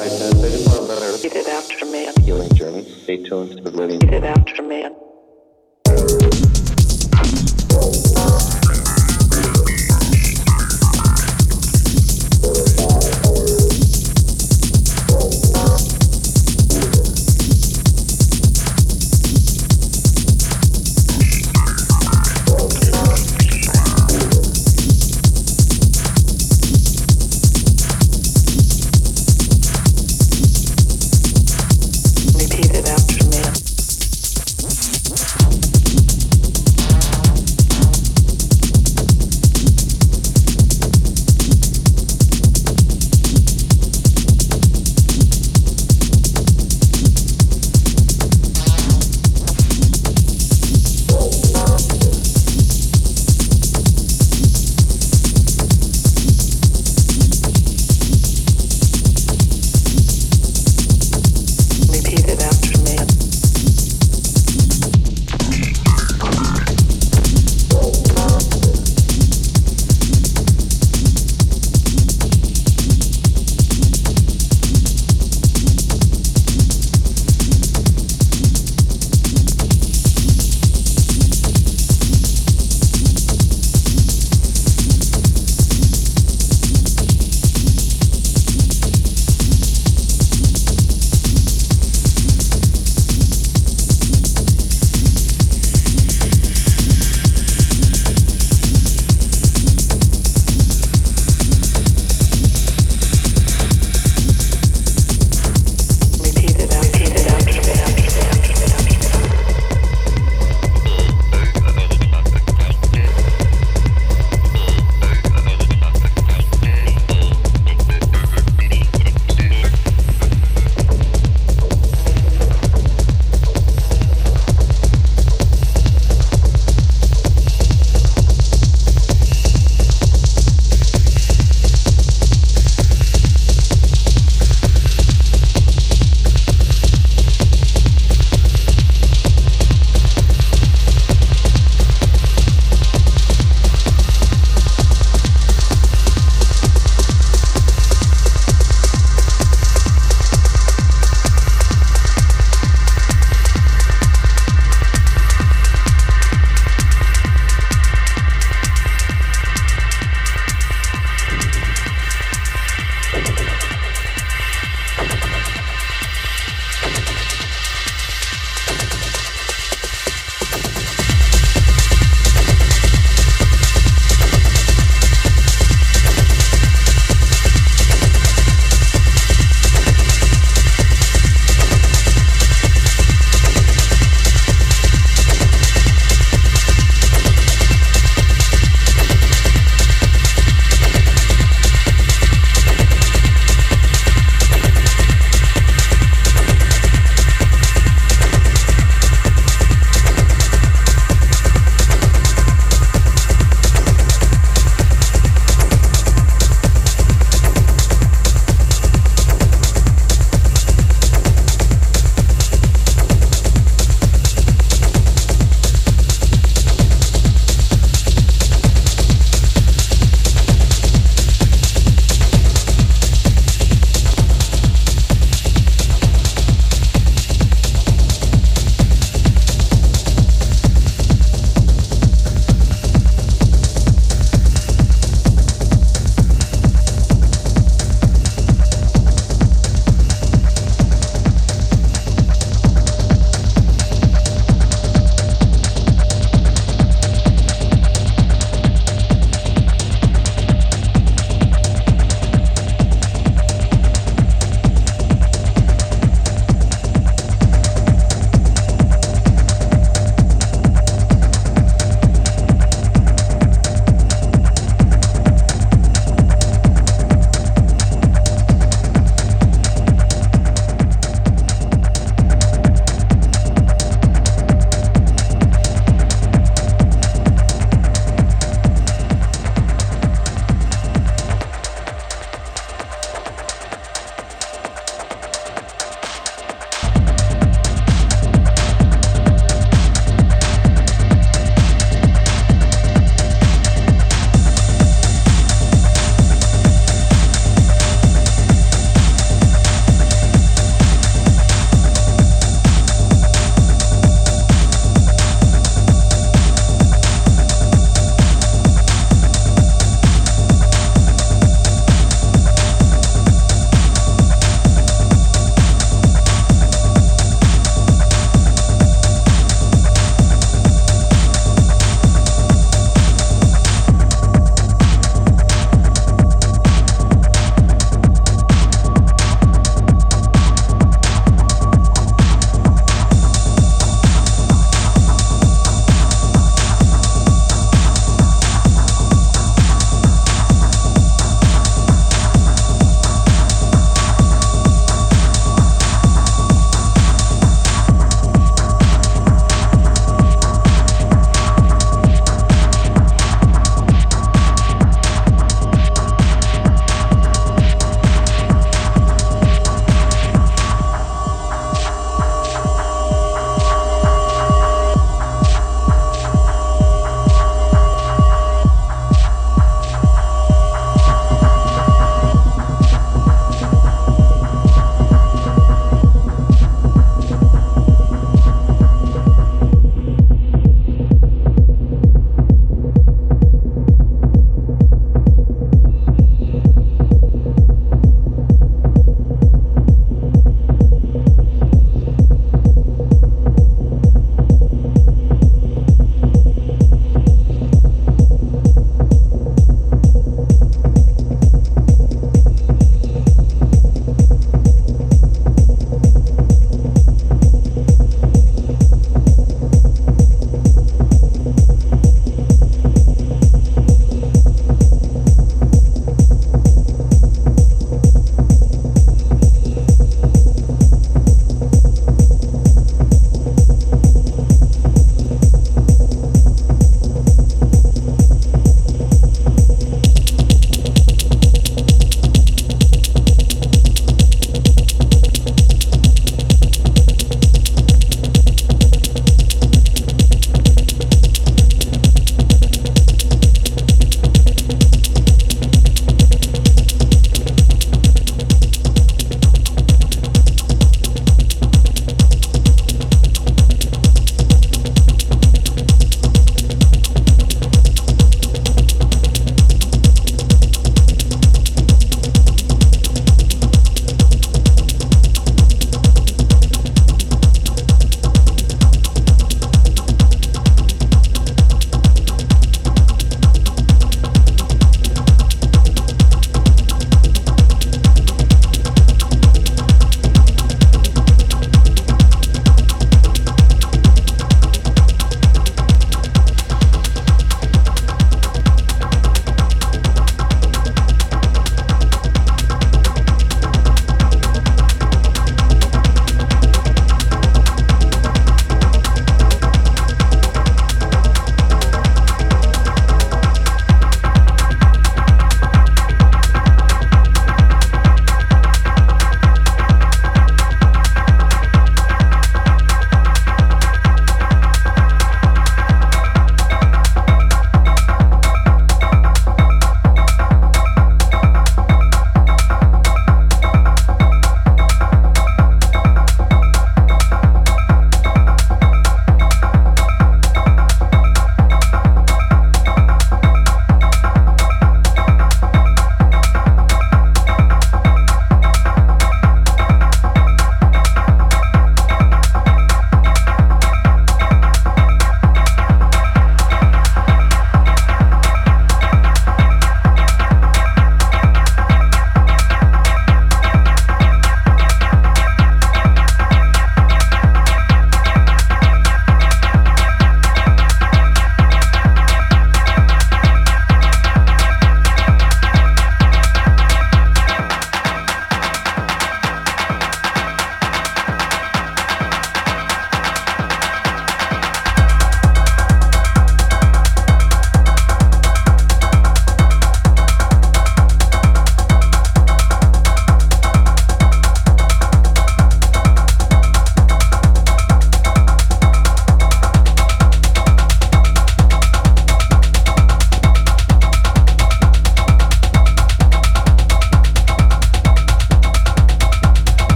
Get It after man. Healing journey. Stay tuned to the living. It after man.